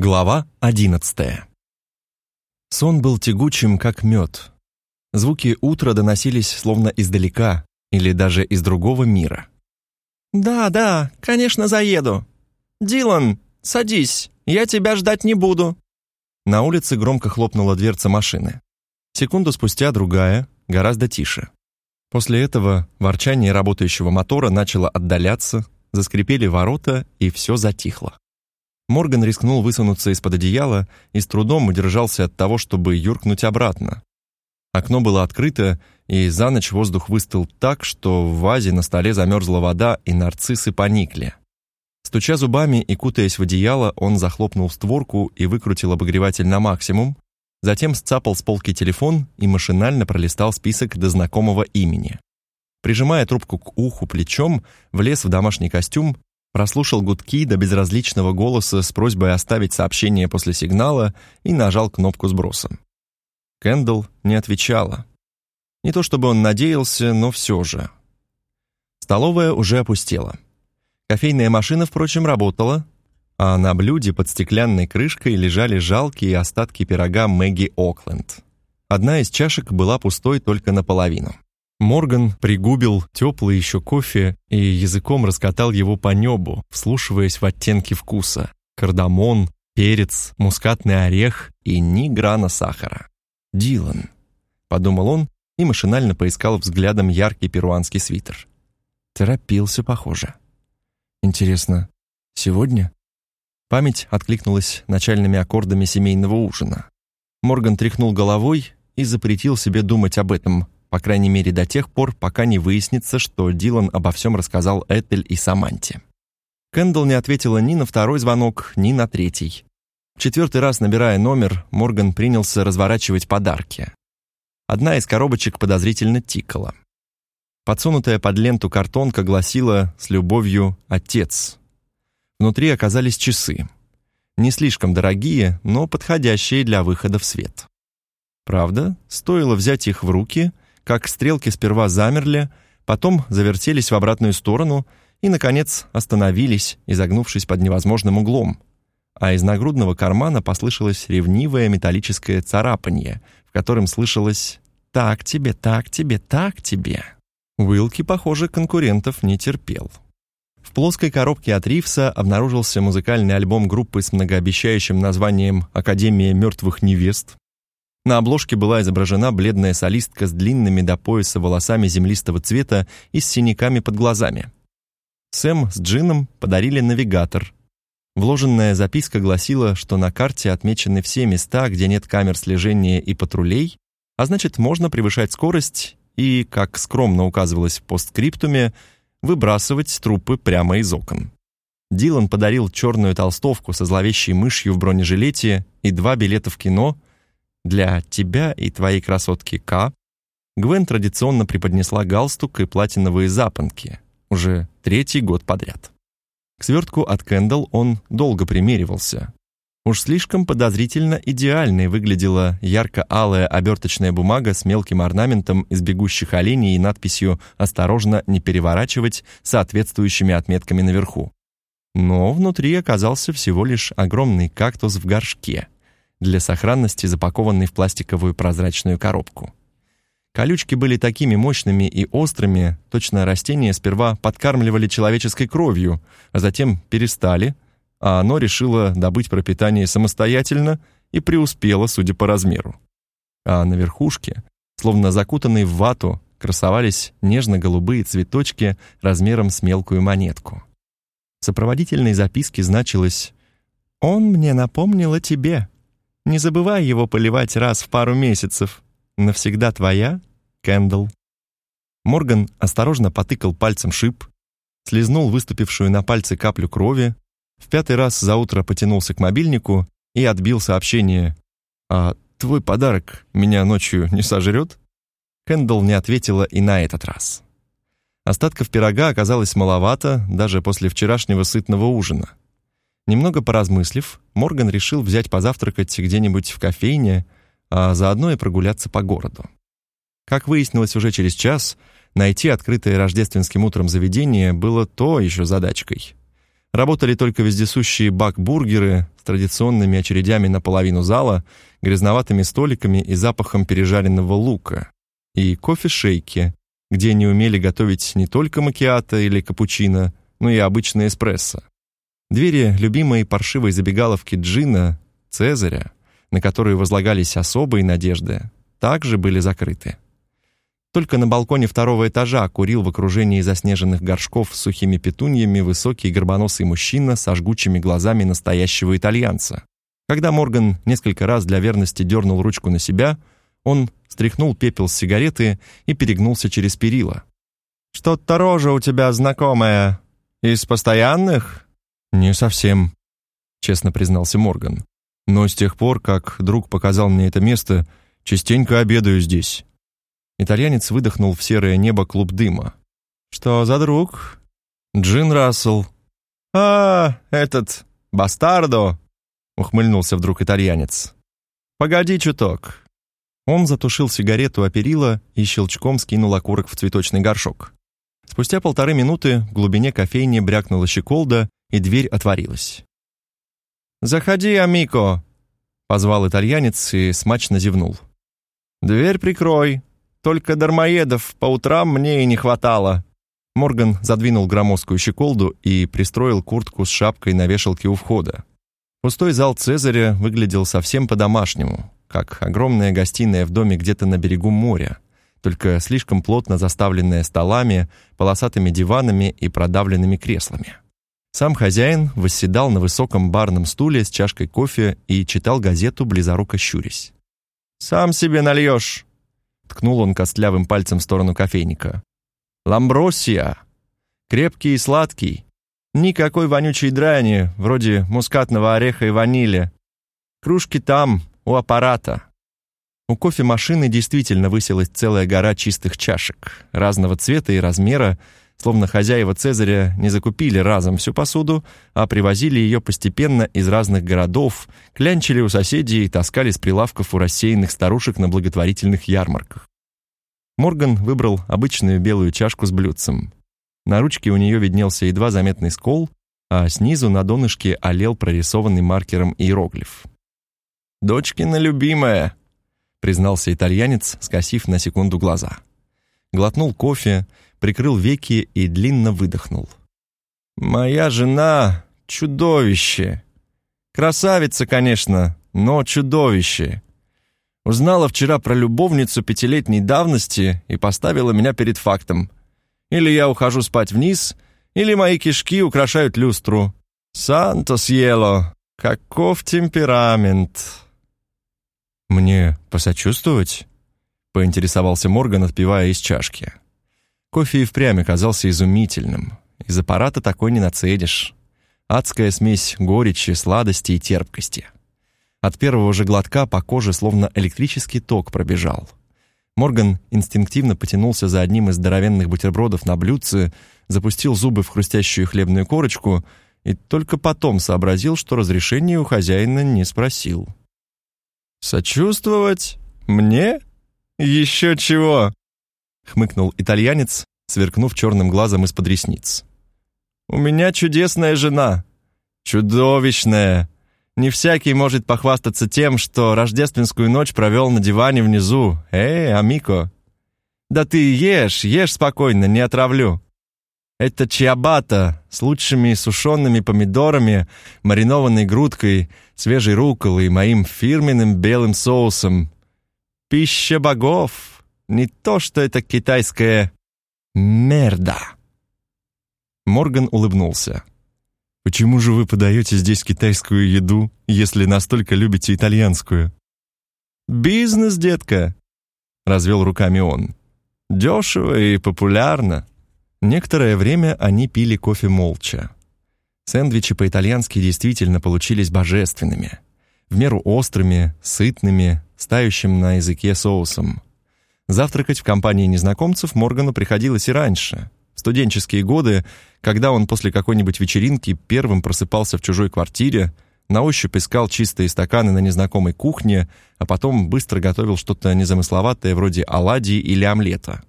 Глава одиннадцатая. Сон был тягучим, как мед. Звуки утра доносились словно издалека или даже из другого мира. «Да, да, конечно, заеду. Дилан, садись, я тебя ждать не буду». На улице громко хлопнула дверца машины. Секунду спустя другая, гораздо тише. После этого ворчание работающего мотора начало отдаляться, заскрипели ворота, и все затихло. Морган рискнул высунуться из-под одеяла и с трудом удержался от того, чтобы юркнуть обратно. Окно было открыто, и за ночь воздух выстыл так, что в вазе на столе замерзла вода, и нарциссы поникли. Стуча зубами и кутаясь в одеяло, он захлопнул створку и выкрутил обогреватель на максимум, затем сцапал с полки телефон и машинально пролистал список до знакомого имени. Прижимая трубку к уху плечом, влез в домашний костюм прослушал гудки до безразличного голоса с просьбой оставить сообщение после сигнала и нажал кнопку сброса. Кэндл не отвечала. Не то чтобы он надеялся, но все же. Столовая уже опустела. Кофейная машина, впрочем, работала, а на блюде под стеклянной крышкой лежали жалкие остатки пирога Мэгги Окленд. Одна из чашек была пустой только наполовину. Морган пригубил теплый еще кофе и языком раскатал его по небу, вслушиваясь в оттенки вкуса. Кардамон, перец, мускатный орех и ни грана сахара. «Дилан», — подумал он и машинально поискал взглядом яркий перуанский свитер. Торопился, похоже. «Интересно, сегодня?» Память откликнулась начальными аккордами семейного ужина. Морган тряхнул головой и запретил себе думать об этом — по крайней мере до тех пор, пока не выяснится, что Дилан обо всем рассказал Этель и Саманте. Кэндалл не ответила ни на второй звонок, ни на третий. Четвертый раз, набирая номер, Морган принялся разворачивать подарки. Одна из коробочек подозрительно тикала. Подсунутая под ленту картонка гласила с любовью «Отец». Внутри оказались часы. Не слишком дорогие, но подходящие для выхода в свет. Правда, стоило взять их в руки — как стрелки сперва замерли, потом завертелись в обратную сторону и, наконец, остановились, изогнувшись под невозможным углом. А из нагрудного кармана послышалось ревнивое металлическое царапанье, в котором слышалось «Так тебе, так тебе, так тебе». Уилки, похоже, конкурентов не терпел. В плоской коробке от Ривса обнаружился музыкальный альбом группы с многообещающим названием «Академия мертвых невест», на обложке была изображена бледная солистка с длинными до пояса волосами землистого цвета и с синяками под глазами. Сэм с Джином подарили навигатор. Вложенная записка гласила, что на карте отмечены все места, где нет камер слежения и патрулей, а значит, можно превышать скорость и, как скромно указывалось в постскриптуме, выбрасывать трупы прямо из окон. Дилан подарил черную толстовку со зловещей мышью в бронежилете и два билета в кино — для тебя и твоей красотки К Гвен традиционно преподнесла галстук и платиновые запонки уже третий год подряд. К свертку от Кэндалл он долго примеривался. Уж слишком подозрительно идеальной выглядела ярко-алая оберточная бумага с мелким орнаментом из бегущих оленей и надписью «Осторожно, не переворачивать» соответствующими отметками наверху. Но внутри оказался всего лишь огромный кактус в горшке — для сохранности запакованный в пластиковую прозрачную коробку. Колючки были такими мощными и острыми, точно растения сперва подкармливали человеческой кровью, а затем перестали, а оно решило добыть пропитание самостоятельно и преуспело, судя по размеру. А на верхушке, словно закутанные в вату, красовались нежно-голубые цветочки размером с мелкую монетку. В сопроводительной записке значилось «Он мне напомнил о тебе». Не забывай его поливать раз в пару месяцев. Навсегда твоя, Кэндл. Морган осторожно потыкал пальцем шип, слезнул выступившую на пальце каплю крови, в пятый раз за утро потянулся к мобильнику и отбил сообщение. «А твой подарок меня ночью не сожрет?» Кэндл не ответила и на этот раз. Остатков пирога оказалось маловато даже после вчерашнего сытного ужина. Немного поразмыслив, Морган решил взять позавтракать где-нибудь в кофейне, а заодно и прогуляться по городу. Как выяснилось уже через час, найти открытое рождественским утром заведение было то еще задачкой. Работали только вездесущие бак-бургеры с традиционными очередями на половину зала, грязноватыми столиками и запахом пережаренного лука, и кофе-шейки, где они умели готовить не только макиато или капучино, но и обычное эспрессо. Двери любимой паршивой забегаловки Джина, Цезаря, на которые возлагались особые надежды, также были закрыты. Только на балконе второго этажа курил в окружении заснеженных горшков с сухими петуньями высокий горбоносый мужчина со жгучими глазами настоящего итальянца. Когда Морган несколько раз для верности дернул ручку на себя, он стряхнул пепел с сигареты и перегнулся через перила. «Что-то рожа у тебя знакомая. Из постоянных?» «Не совсем», — честно признался Морган. «Но с тех пор, как друг показал мне это место, частенько обедаю здесь». Итальянец выдохнул в серое небо клуб дыма. «Что за друг?» «Джин Рассел». «А, этот, бастардо!» — ухмыльнулся вдруг итальянец. «Погоди чуток». Он затушил сигарету о перила и щелчком скинул окурок в цветочный горшок. Спустя полторы минуты в глубине кофейни брякнула щеколда, и дверь отворилась. «Заходи, Амико!» — позвал итальянец и смачно зевнул. «Дверь прикрой, только дармоедов по утрам мне и не хватало». Морган задвинул громоздкую щеколду и пристроил куртку с шапкой на вешалке у входа. Пустой зал Цезаря выглядел совсем по-домашнему, как огромная гостиная в доме где-то на берегу моря, только слишком плотно заставленная столами, полосатыми диванами и продавленными креслами. Сам хозяин восседал на высоком барном стуле с чашкой кофе и читал газету, близоруко щурясь. «Сам себе нальешь!» Ткнул он костлявым пальцем в сторону кофейника. «Ламбросия! Крепкий и сладкий. Никакой вонючей дряни, вроде мускатного ореха и ванили. Кружки там, у аппарата». У кофемашины действительно высилась целая гора чистых чашек, разного цвета и размера, словно хозяева Цезаря не закупили разом всю посуду, а привозили ее постепенно из разных городов, клянчили у соседей и таскали с прилавков у рассеянных старушек на благотворительных ярмарках. Морган выбрал обычную белую чашку с блюдцем. На ручке у нее виднелся едва заметный скол, а снизу на донышке олел прорисованный маркером иероглиф. «Дочкина любимая», — признался итальянец, скосив на секунду глаза. Глотнул кофе, прикрыл веки и длинно выдохнул. «Моя жена — чудовище. Красавица, конечно, но чудовище. Узнала вчера про любовницу пятилетней давности и поставила меня перед фактом. Или я ухожу спать вниз, или мои кишки украшают люстру. Санто съело, каков темперамент!» «Мне посочувствовать?» — поинтересовался Морган, отпивая из чашки. Кофе и впрямь оказался изумительным. Из аппарата такой не нацедишь. Адская смесь горечи, сладости и терпкости. От первого же глотка по коже словно электрический ток пробежал. Морган инстинктивно потянулся за одним из здоровенных бутербродов на блюдце, запустил зубы в хрустящую хлебную корочку и только потом сообразил, что разрешения у хозяина не спросил. «Сочувствовать? Мне? Еще чего!» Хмыкнул итальянец, сверкнув черным глазом из-под ресниц. У меня чудесная жена. Чудовищная. Не всякий может похвастаться тем, что рождественскую ночь провел на диване внизу. Эй, амико. Да ты ешь, ешь спокойно, не отравлю. Это чиабата с лучшими сушеными помидорами, маринованной грудкой, свежей рукколой и моим фирменным белым соусом. Пища богов. Не то, что это китайское «мерда». Морган улыбнулся. «Почему же вы подаете здесь китайскую еду, если настолько любите итальянскую?» «Бизнес, детка», — развел руками он. «Дешево и популярно». Некоторое время они пили кофе молча. Сэндвичи по-итальянски действительно получились божественными. В меру острыми, сытными, стающим на языке соусом. Завтракать в компании незнакомцев Моргану приходилось и раньше. В студенческие годы, когда он после какой-нибудь вечеринки первым просыпался в чужой квартире, на ощупь искал чистые стаканы на незнакомой кухне, а потом быстро готовил что-то незамысловатое вроде оладьи или омлета.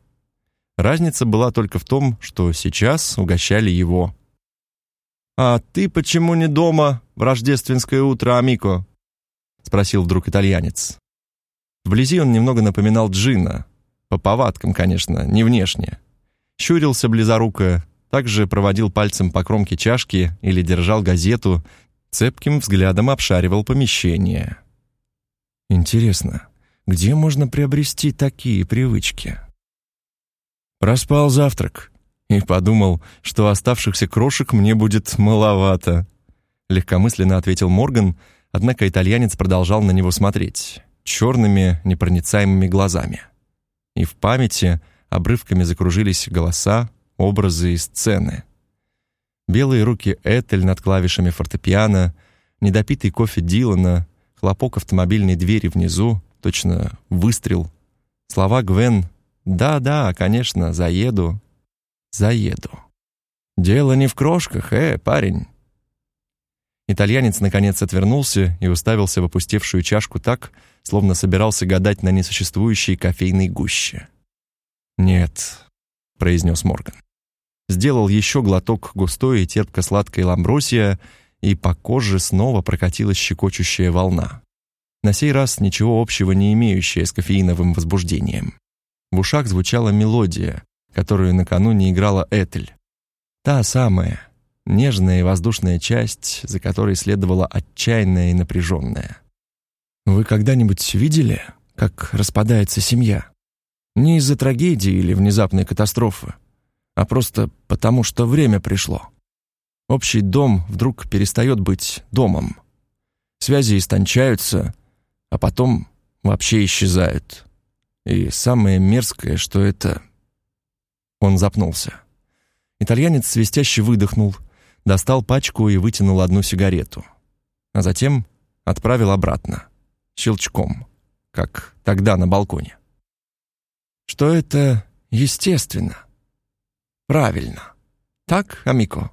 Разница была только в том, что сейчас угощали его. «А ты почему не дома в рождественское утро, Амико?» — спросил вдруг итальянец. Вблизи он немного напоминал Джина. По повадкам, конечно, не внешне. Щурился близоруко, также проводил пальцем по кромке чашки или держал газету, цепким взглядом обшаривал помещение. Интересно, где можно приобрести такие привычки? Проспал завтрак и подумал, что оставшихся крошек мне будет маловато. Легкомысленно ответил Морган, однако итальянец продолжал на него смотреть черными непроницаемыми глазами. И в памяти обрывками закружились голоса, образы и сцены. Белые руки Этель над клавишами фортепиано, недопитый кофе Дилана, хлопок автомобильной двери внизу, точно выстрел. Слова Гвен «Да-да, конечно, заеду, заеду». «Дело не в крошках, э, парень». Итальянец наконец отвернулся и уставился в опустевшую чашку так, словно собирался гадать на несуществующей кофейной гуще. «Нет», — произнес Морган сделал еще глоток густой и терпко-сладкой ламбросия, и по коже снова прокатилась щекочущая волна. На сей раз ничего общего не имеющая с кофеиновым возбуждением. В ушах звучала мелодия, которую накануне играла Этель. Та самая, нежная и воздушная часть, за которой следовала отчаянная и напряженная. Вы когда-нибудь видели, как распадается семья? Не из-за трагедии или внезапной катастрофы, а просто потому, что время пришло. Общий дом вдруг перестает быть домом. Связи истончаются, а потом вообще исчезают. И самое мерзкое, что это... Он запнулся. Итальянец свистяще выдохнул, достал пачку и вытянул одну сигарету. А затем отправил обратно, щелчком, как тогда на балконе. Что это естественно. Правильно. Так, Амико?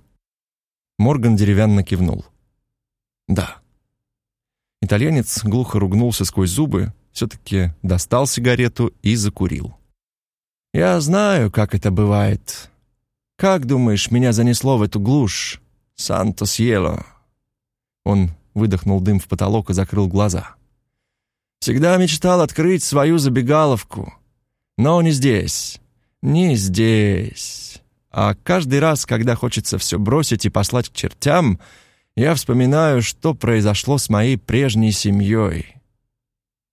Морган деревянно кивнул. Да. Итальянец глухо ругнулся сквозь зубы, все-таки достал сигарету и закурил. «Я знаю, как это бывает. Как, думаешь, меня занесло в эту глушь? Санто-Сьело!» Он выдохнул дым в потолок и закрыл глаза. «Всегда мечтал открыть свою забегаловку. Но не здесь. Не здесь. А каждый раз, когда хочется все бросить и послать к чертям, я вспоминаю, что произошло с моей прежней семьей.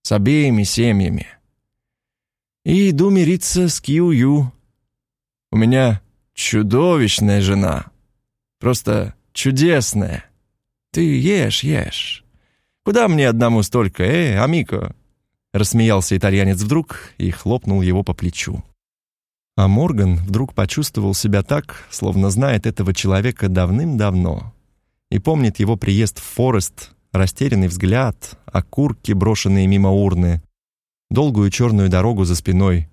С обеими семьями. И иду мириться с Кью-Ю. У меня чудовищная жена. Просто чудесная. Ты ешь, ешь. Куда мне одному столько, э, Амико?» Рассмеялся итальянец вдруг и хлопнул его по плечу. А Морган вдруг почувствовал себя так, словно знает этого человека давным-давно и помнит его приезд в Форест, растерянный взгляд, окурки, брошенные мимо урны, долгую черную дорогу за спиной,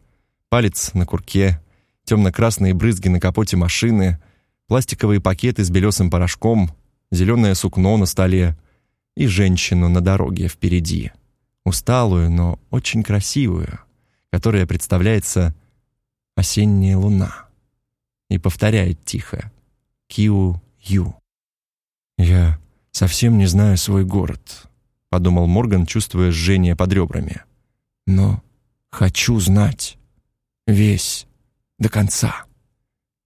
палец на курке, темно-красные брызги на капоте машины, пластиковые пакеты с белесым порошком, зеленое сукно на столе и женщину на дороге впереди, усталую, но очень красивую, которая представляется осенняя луна и повторяет тихо «Киу-Ю». «Я совсем не знаю свой город», — подумал Морган, чувствуя жжение под ребрами. «Но хочу знать весь, до конца,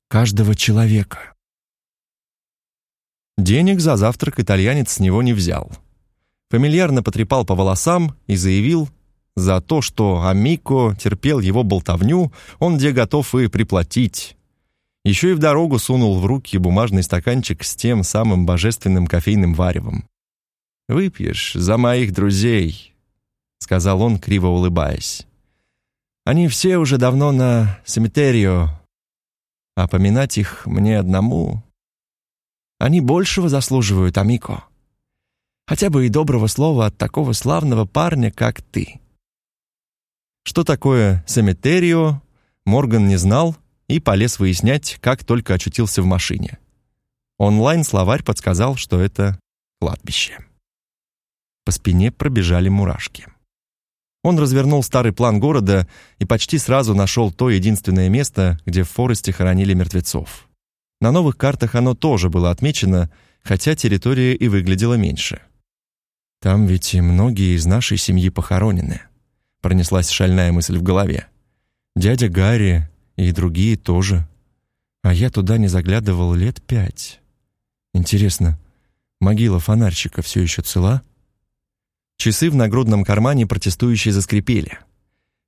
каждого человека». Денег за завтрак итальянец с него не взял. Фамильярно потрепал по волосам и заявил, за то, что Амико терпел его болтовню, он где готов и приплатить. Еще и в дорогу сунул в руки бумажный стаканчик с тем самым божественным кофейным варевом. «Выпьешь за моих друзей», — сказал он, криво улыбаясь. «Они все уже давно на семитерио, а поминать их мне одному. Они большего заслуживают, Амико. Хотя бы и доброго слова от такого славного парня, как ты». Что такое семитерио, Морган не знал и полез выяснять, как только очутился в машине. Онлайн-словарь подсказал, что это кладбище. По спине пробежали мурашки. Он развернул старый план города и почти сразу нашел то единственное место, где в Форесте хоронили мертвецов. На новых картах оно тоже было отмечено, хотя территория и выглядела меньше. «Там ведь и многие из нашей семьи похоронены», — пронеслась шальная мысль в голове. «Дядя Гарри и другие тоже. А я туда не заглядывал лет пять. Интересно, могила фонарщика все еще цела?» Часы в нагрудном кармане протестующие заскрипели.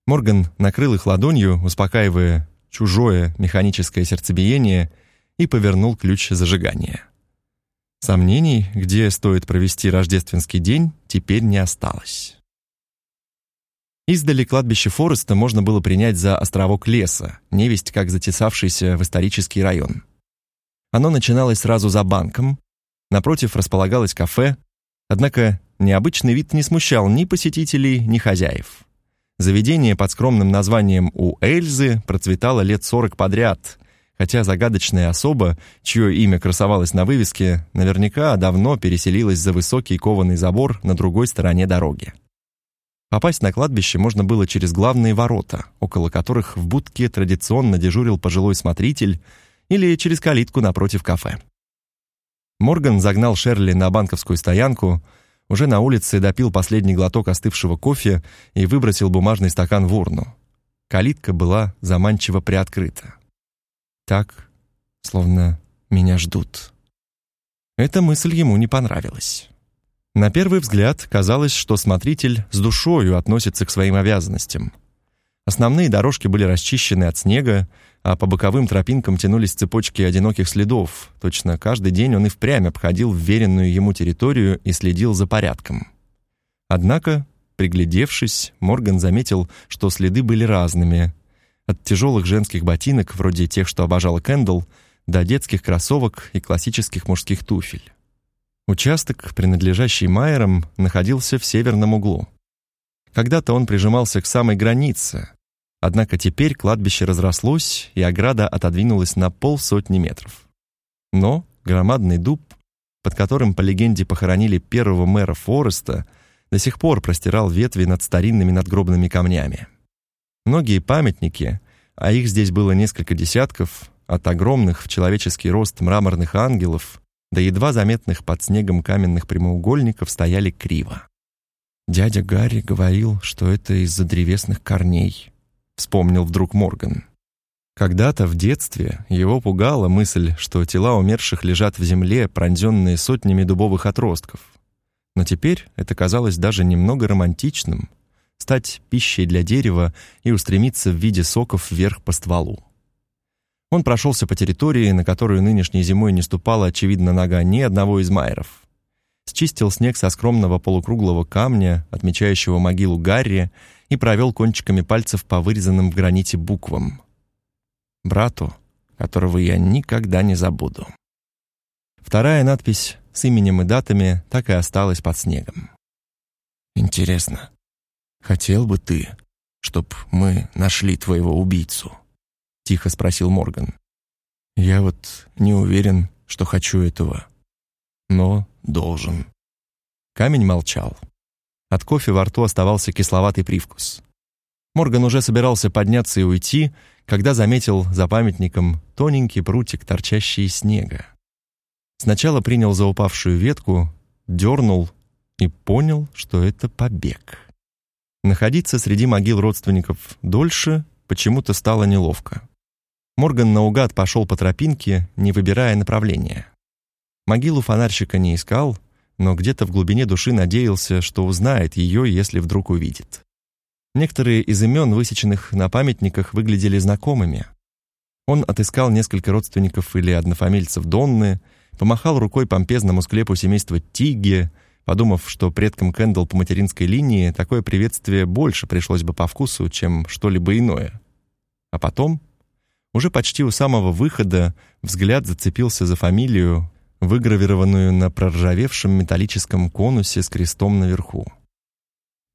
Морган накрыл их ладонью, успокаивая чужое механическое сердцебиение, и повернул ключ зажигания. Сомнений, где стоит провести рождественский день, теперь не осталось. Издали кладбище Фореста можно было принять за островок леса, невесть как затесавшийся в исторический район. Оно начиналось сразу за банком, напротив располагалось кафе, однако необычный вид не смущал ни посетителей, ни хозяев. Заведение под скромным названием «У Эльзы» процветало лет сорок подряд, хотя загадочная особа, чье имя красовалось на вывеске, наверняка давно переселилась за высокий кованый забор на другой стороне дороги. Попасть на кладбище можно было через главные ворота, около которых в будке традиционно дежурил пожилой смотритель, или через калитку напротив кафе. Морган загнал Шерли на банковскую стоянку, уже на улице допил последний глоток остывшего кофе и выбросил бумажный стакан в урну. Калитка была заманчиво приоткрыта так, словно меня ждут. Эта мысль ему не понравилась. На первый взгляд казалось, что смотритель с душою относится к своим обязанностям. Основные дорожки были расчищены от снега, а по боковым тропинкам тянулись цепочки одиноких следов. Точно каждый день он и впрямь обходил вверенную ему территорию и следил за порядком. Однако, приглядевшись, Морган заметил, что следы были разными, от тяжелых женских ботинок, вроде тех, что обожала Кэндл, до детских кроссовок и классических мужских туфель. Участок, принадлежащий Майерам, находился в северном углу. Когда-то он прижимался к самой границе, однако теперь кладбище разрослось, и ограда отодвинулась на полсотни метров. Но громадный дуб, под которым, по легенде, похоронили первого мэра Фореста, до сих пор простирал ветви над старинными надгробными камнями. Многие памятники, а их здесь было несколько десятков, от огромных в человеческий рост мраморных ангелов до едва заметных под снегом каменных прямоугольников стояли криво. Дядя Гарри говорил, что это из-за древесных корней, вспомнил вдруг Морган. Когда-то в детстве его пугала мысль, что тела умерших лежат в земле, пронзенные сотнями дубовых отростков. Но теперь это казалось даже немного романтичным, стать пищей для дерева и устремиться в виде соков вверх по стволу. Он прошелся по территории, на которую нынешней зимой не ступала, очевидно, нога ни одного из майеров. Счистил снег со скромного полукруглого камня, отмечающего могилу Гарри, и провел кончиками пальцев по вырезанным в граните буквам. «Брату, которого я никогда не забуду». Вторая надпись с именем и датами так и осталась под снегом. «Интересно, «Хотел бы ты, чтоб мы нашли твоего убийцу?» — тихо спросил Морган. «Я вот не уверен, что хочу этого, но должен». Камень молчал. От кофе во рту оставался кисловатый привкус. Морган уже собирался подняться и уйти, когда заметил за памятником тоненький прутик, торчащий из снега. Сначала принял за упавшую ветку, дернул и понял, что это побег. Находиться среди могил родственников дольше почему-то стало неловко. Морган наугад пошел по тропинке, не выбирая направления. Могилу фонарщика не искал, но где-то в глубине души надеялся, что узнает ее, если вдруг увидит. Некоторые из имен, высеченных на памятниках, выглядели знакомыми. Он отыскал несколько родственников или однофамильцев Донны, помахал рукой помпезному склепу семейства Тиги, подумав, что предкам Кэндалл по материнской линии такое приветствие больше пришлось бы по вкусу, чем что-либо иное. А потом, уже почти у самого выхода, взгляд зацепился за фамилию, выгравированную на проржавевшем металлическом конусе с крестом наверху.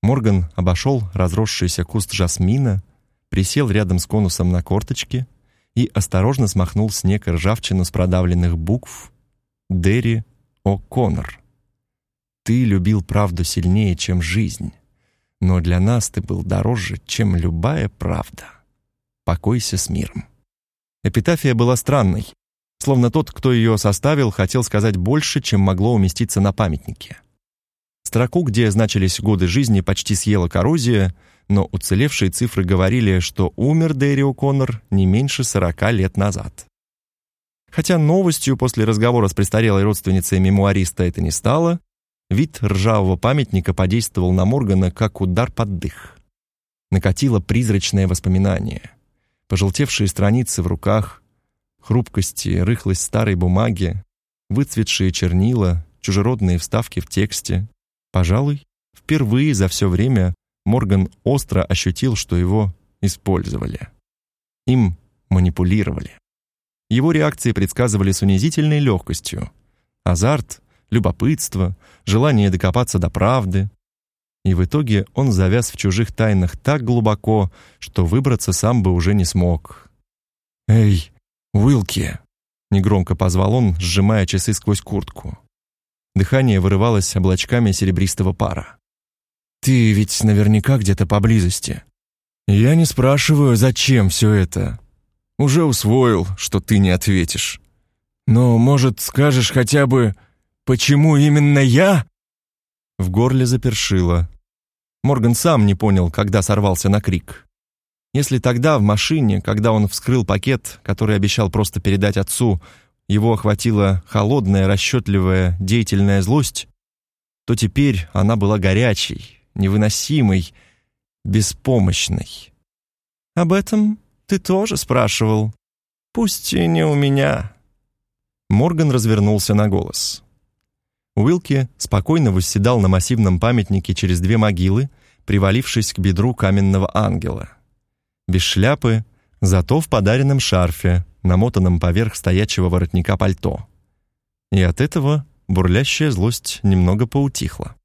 Морган обошел разросшийся куст жасмина, присел рядом с конусом на корточки и осторожно смахнул снег и ржавчину с продавленных букв «Дерри О'Коннор». Ты любил правду сильнее, чем жизнь, но для нас ты был дороже, чем любая правда. Покойся с миром. Эпитафия была странной. словно тот, кто ее составил, хотел сказать больше, чем могло уместиться на памятнике. Строку, где значились годы жизни, почти съела коррозия, но уцелевшие цифры говорили, что умер Дэри О'Коннор не меньше сорока лет назад. Хотя новостью после разговора с престарелой родственницей мемуариста это не стало, вид ржавого памятника подействовал на Моргана как удар под дых. Накатило призрачное воспоминание. Пожелтевшие страницы в руках, хрупкость и рыхлость старой бумаги, выцветшие чернила, чужеродные вставки в тексте. Пожалуй, впервые за все время Морган остро ощутил, что его использовали. Им манипулировали. Его реакции предсказывали с унизительной легкостью. Азарт, любопытство, желание докопаться до правды. И в итоге он завяз в чужих тайнах так глубоко, что выбраться сам бы уже не смог. «Эй, Уилки!» — негромко позвал он, сжимая часы сквозь куртку. Дыхание вырывалось облачками серебристого пара. Ты ведь наверняка где-то поблизости. Я не спрашиваю, зачем все это. Уже усвоил, что ты не ответишь. Но, может, скажешь хотя бы, почему именно я? В горле запершило. Морган сам не понял, когда сорвался на крик. Если тогда в машине, когда он вскрыл пакет, который обещал просто передать отцу, его охватила холодная, расчетливая, деятельная злость, то теперь она была горячей, невыносимой, беспомощной. «Об этом ты тоже спрашивал. Пусть и не у меня». Морган развернулся на голос. Уилки спокойно восседал на массивном памятнике через две могилы, привалившись к бедру каменного ангела. Без шляпы, зато в подаренном шарфе, намотанном поверх стоячего воротника пальто. И от этого бурлящая злость немного поутихла.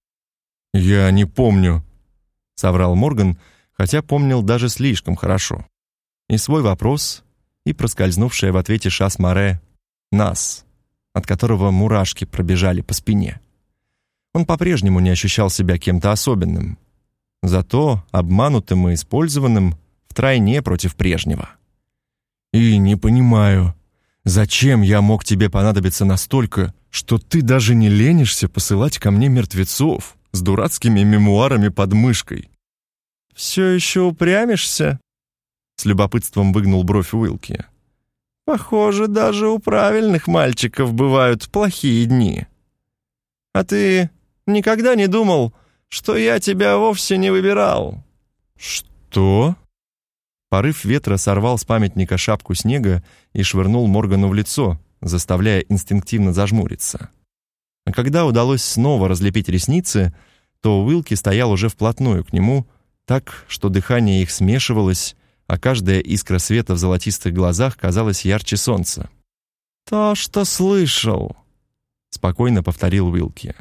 «Я не помню», — соврал Морган, хотя помнил даже слишком хорошо. И свой вопрос, и проскользнувшая в ответе Шас Море «нас», от которого мурашки пробежали по спине. Он по-прежнему не ощущал себя кем-то особенным, зато обманутым и использованным втройне против прежнего. «И не понимаю, зачем я мог тебе понадобиться настолько, что ты даже не ленишься посылать ко мне мертвецов?» с дурацкими мемуарами под мышкой. «Все еще упрямишься?» С любопытством выгнул бровь Уилки. «Похоже, даже у правильных мальчиков бывают плохие дни. А ты никогда не думал, что я тебя вовсе не выбирал?» «Что?» Порыв ветра сорвал с памятника шапку снега и швырнул Моргану в лицо, заставляя инстинктивно зажмуриться. А когда удалось снова разлепить ресницы, то Уилки стоял уже вплотную к нему, так, что дыхание их смешивалось, а каждая искра света в золотистых глазах казалась ярче солнца. «То, что слышал», — спокойно повторил Уилки.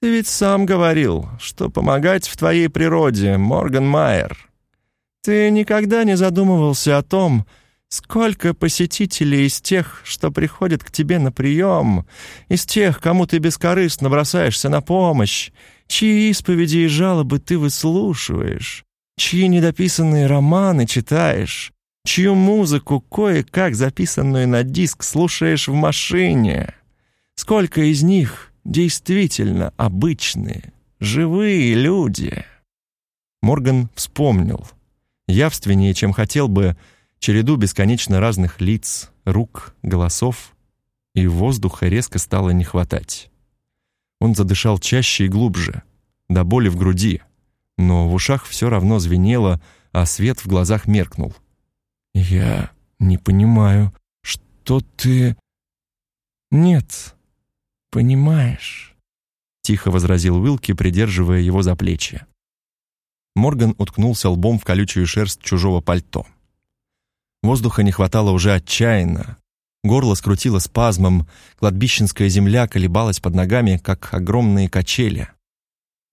«Ты ведь сам говорил, что помогать в твоей природе, Морган Майер. Ты никогда не задумывался о том, Сколько посетителей из тех, что приходят к тебе на прием, из тех, кому ты бескорыстно бросаешься на помощь, чьи исповеди и жалобы ты выслушиваешь, чьи недописанные романы читаешь, чью музыку, кое-как записанную на диск, слушаешь в машине. Сколько из них действительно обычные, живые люди? Морган вспомнил. Явственнее, чем хотел бы, череду бесконечно разных лиц, рук, голосов, и воздуха резко стало не хватать. Он задышал чаще и глубже, до боли в груди, но в ушах все равно звенело, а свет в глазах меркнул. «Я не понимаю, что ты...» «Нет, понимаешь», — тихо возразил Уилки, придерживая его за плечи. Морган уткнулся лбом в колючую шерсть чужого пальто. Воздуха не хватало уже отчаянно. Горло скрутило спазмом, кладбищенская земля колебалась под ногами, как огромные качели.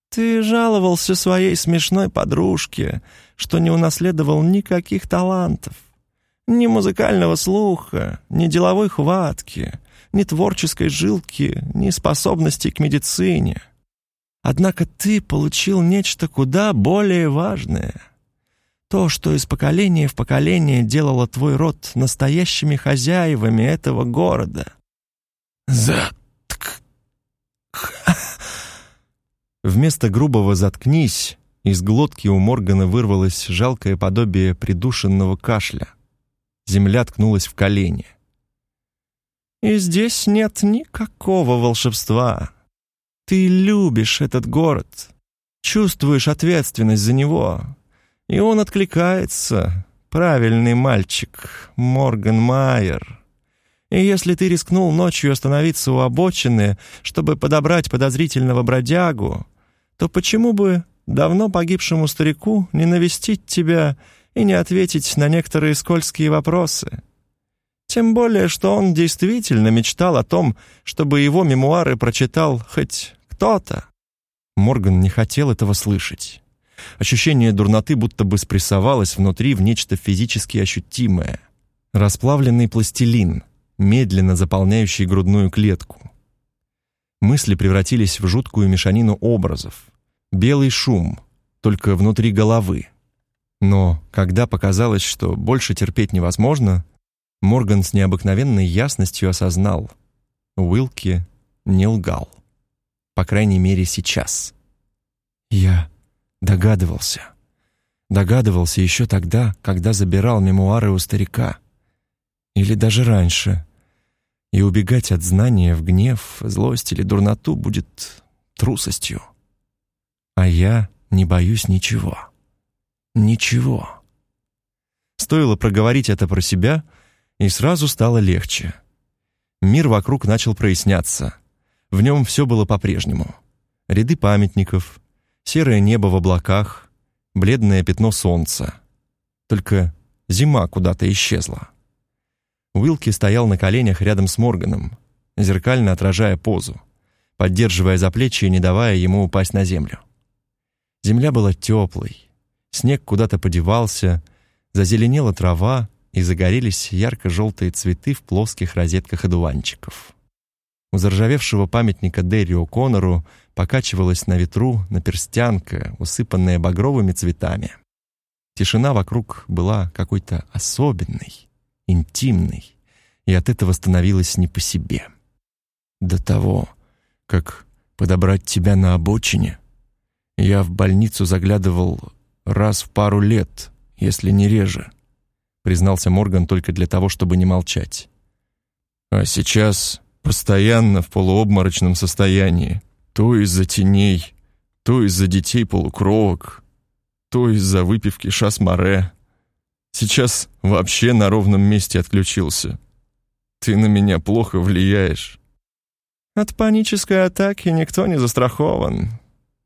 «Ты жаловался своей смешной подружке, что не унаследовал никаких талантов. Ни музыкального слуха, ни деловой хватки, ни творческой жилки, ни способности к медицине. Однако ты получил нечто куда более важное — То, что из поколения в поколение делало твой род настоящими хозяевами этого города. Затк... Вместо грубого «заткнись» из глотки у Моргана вырвалось жалкое подобие придушенного кашля. Земля ткнулась в колени. «И здесь нет никакого волшебства. Ты любишь этот город, чувствуешь ответственность за него, и он откликается. Правильный мальчик, Морган Майер. И если ты рискнул ночью остановиться у обочины, чтобы подобрать подозрительного бродягу, то почему бы давно погибшему старику не навестить тебя и не ответить на некоторые скользкие вопросы? Тем более, что он действительно мечтал о том, чтобы его мемуары прочитал хоть кто-то. Морган не хотел этого слышать. Ощущение дурноты будто бы спрессовалось внутри в нечто физически ощутимое. Расплавленный пластилин, медленно заполняющий грудную клетку. Мысли превратились в жуткую мешанину образов. Белый шум, только внутри головы. Но когда показалось, что больше терпеть невозможно, Морган с необыкновенной ясностью осознал. Уилки не лгал. По крайней мере, сейчас. «Я Догадывался. Догадывался еще тогда, когда забирал мемуары у старика. Или даже раньше. И убегать от знания в гнев, злость или дурноту будет трусостью. А я не боюсь ничего. Ничего. Стоило проговорить это про себя, и сразу стало легче. Мир вокруг начал проясняться. В нем все было по-прежнему. Ряды памятников, серое небо в облаках, бледное пятно солнца. Только зима куда-то исчезла. Уилки стоял на коленях рядом с Морганом, зеркально отражая позу, поддерживая за плечи и не давая ему упасть на землю. Земля была теплой, снег куда-то подевался, зазеленела трава и загорелись ярко-желтые цветы в плоских розетках одуванчиков. У заржавевшего памятника Дерри О'Коннору покачивалась на ветру наперстянка, усыпанная багровыми цветами. Тишина вокруг была какой-то особенной, интимной, и от этого становилось не по себе. До того, как подобрать тебя на обочине, я в больницу заглядывал раз в пару лет, если не реже, признался Морган только для того, чтобы не молчать. А сейчас постоянно в полуобморочном состоянии. То из-за теней, то из-за детей-полукровок, то из-за выпивки шасмаре. Сейчас вообще на ровном месте отключился. Ты на меня плохо влияешь. От панической атаки никто не застрахован,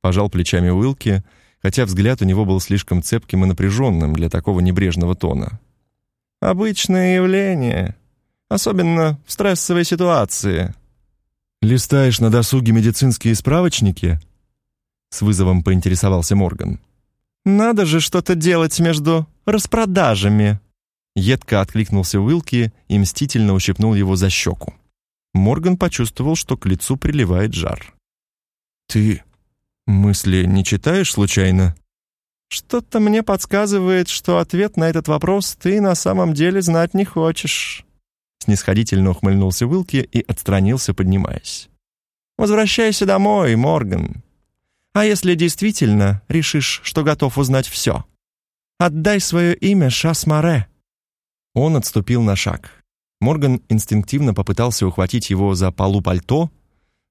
пожал плечами Уилки, хотя взгляд у него был слишком цепким и напряженным для такого небрежного тона. Обычное явление особенно в стрессовой ситуации. Листаешь на досуге медицинские справочники? С вызовом поинтересовался Морган. Надо же что-то делать между распродажами. Едко откликнулся Уилки и мстительно ущипнул его за щеку. Морган почувствовал, что к лицу приливает жар. «Ты мысли не читаешь случайно?» «Что-то мне подсказывает, что ответ на этот вопрос ты на самом деле знать не хочешь». Снисходительно ухмыльнулся Уилки и отстранился, поднимаясь. «Возвращайся домой, Морган. А если действительно решишь, что готов узнать все, отдай свое имя Шасмаре». Он отступил на шаг. Морган инстинктивно попытался ухватить его за полу пальто,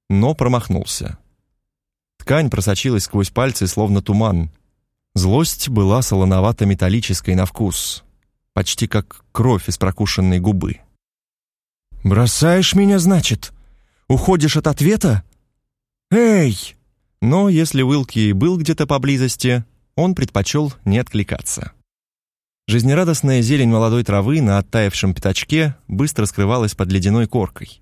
но промахнулся. Ткань просочилась сквозь пальцы, словно туман. Злость была солоновато-металлической на вкус, почти как кровь из прокушенной губы. «Бросаешь меня, значит? Уходишь от ответа? Эй!» Но если Уилки был где-то поблизости, он предпочел не откликаться. Жизнерадостная зелень молодой травы на оттаившем пятачке быстро скрывалась под ледяной коркой.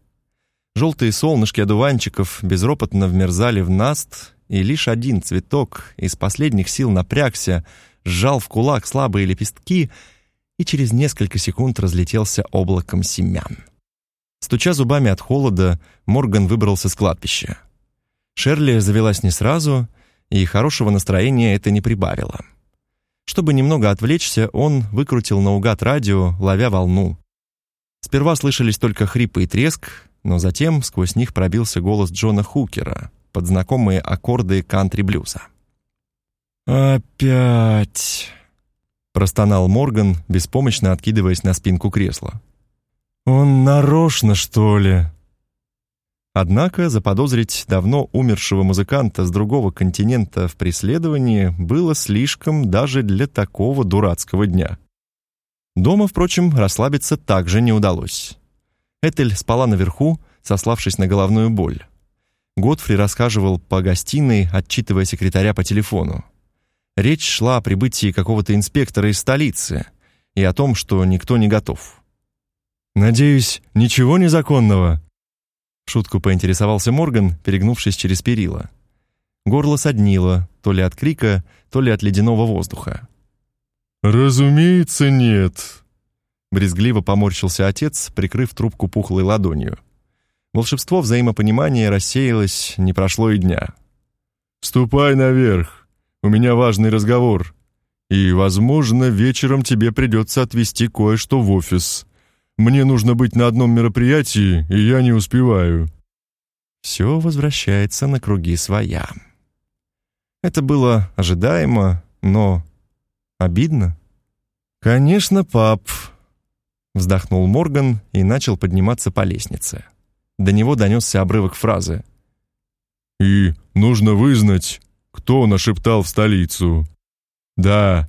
Желтые солнышки одуванчиков безропотно вмерзали в наст, и лишь один цветок из последних сил напрягся, сжал в кулак слабые лепестки и через несколько секунд разлетелся облаком семян. Стуча зубами от холода, Морган выбрался с кладбища. Шерли завелась не сразу, и хорошего настроения это не прибавило. Чтобы немного отвлечься, он выкрутил наугад радио, ловя волну. Сперва слышались только хрипы и треск, но затем сквозь них пробился голос Джона Хукера под знакомые аккорды кантри-блюза. «Опять!» — простонал Морган, беспомощно откидываясь на спинку кресла. «Он нарочно, что ли?» Однако заподозрить давно умершего музыканта с другого континента в преследовании было слишком даже для такого дурацкого дня. Дома, впрочем, расслабиться также не удалось. Этель спала наверху, сославшись на головную боль. Годфри рассказывал по гостиной, отчитывая секретаря по телефону. Речь шла о прибытии какого-то инспектора из столицы и о том, что никто не готов. «Надеюсь, ничего незаконного?» Шутку поинтересовался Морган, перегнувшись через перила. Горло соднило, то ли от крика, то ли от ледяного воздуха. «Разумеется, нет», — брезгливо поморщился отец, прикрыв трубку пухлой ладонью. Волшебство взаимопонимания рассеялось, не прошло и дня. «Ступай наверх, у меня важный разговор, и, возможно, вечером тебе придется отвезти кое-что в офис». Мне нужно быть на одном мероприятии, и я не успеваю. Все возвращается на круги своя. Это было ожидаемо, но обидно. Конечно, пап, вздохнул Морган и начал подниматься по лестнице. До него донесся обрывок фразы. И нужно вызнать, кто нашептал в столицу. Да.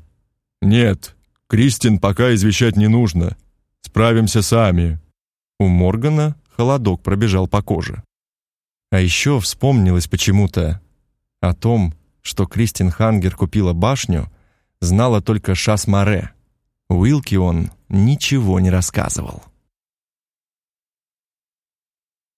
Нет. Кристин пока извещать не нужно. Справимся сами». У Моргана холодок пробежал по коже. А еще вспомнилось почему-то о том, что Кристин Хангер купила башню, знала только Шас Море. Уилки он ничего не рассказывал.